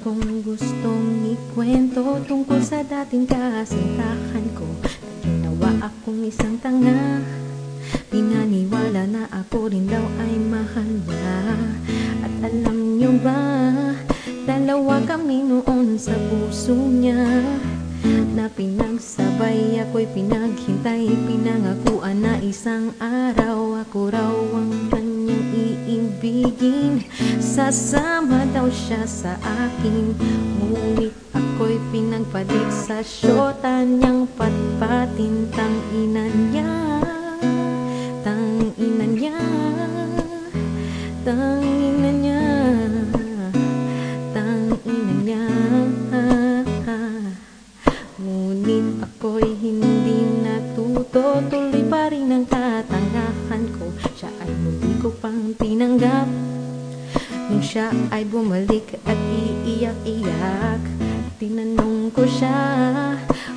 akong gustong ikwento Tungkol sa dating kasintahan ko. Naginawa akong isang tanga. Pinaniwala na ako rin daw ay mahal niya. At alam niyo ba Dalawa kami noon sa puso niya. Na pinagsabay ako'y pinaghintay Pinangakuan na isang araw. Ako raw ang kanyang iibigin Sasama daw siya sa akin. Ngunit ako'y pinagpalit sa syota niyang patpatin. Tang ina niya Tang ina niya Tang ina niya Tang ina niya. Ngunit ako'y hindi natuto Tuloy pa rin ang katangahan ko. Siya ay muli ko pang tinanggap Nung siya ay bumalik at iiyak-iyak Tinanong ko siya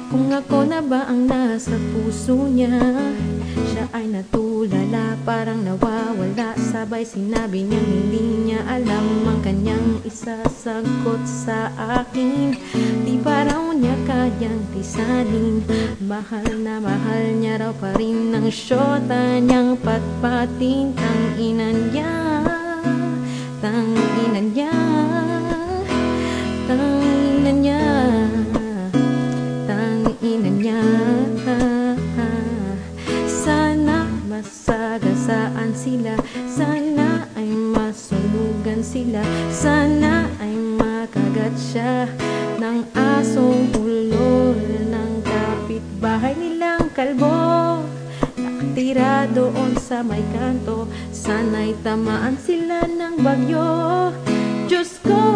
Kung ako na ba ang nasa puso niya? Siya ay natulala parang nawawala Sabay sinabi niya hindi niya alam Ang kanyang isasagot sa akin. Di pa raw niya kayang tisanin? Mahal na mahal niya raw pa rin Ang syota niyang patpatin. Ang ina niya Tang ina niya Tang ina niya Tang ina niya Sana masagasaan sila. Sana ay masunugan sila. Sana ay makagat siya Ng asong ulol Ng kapitbahay nilang kalbo Nakatira doon sa may kanto. Sana'y tamaan sila ng bagyo. Diyos ko,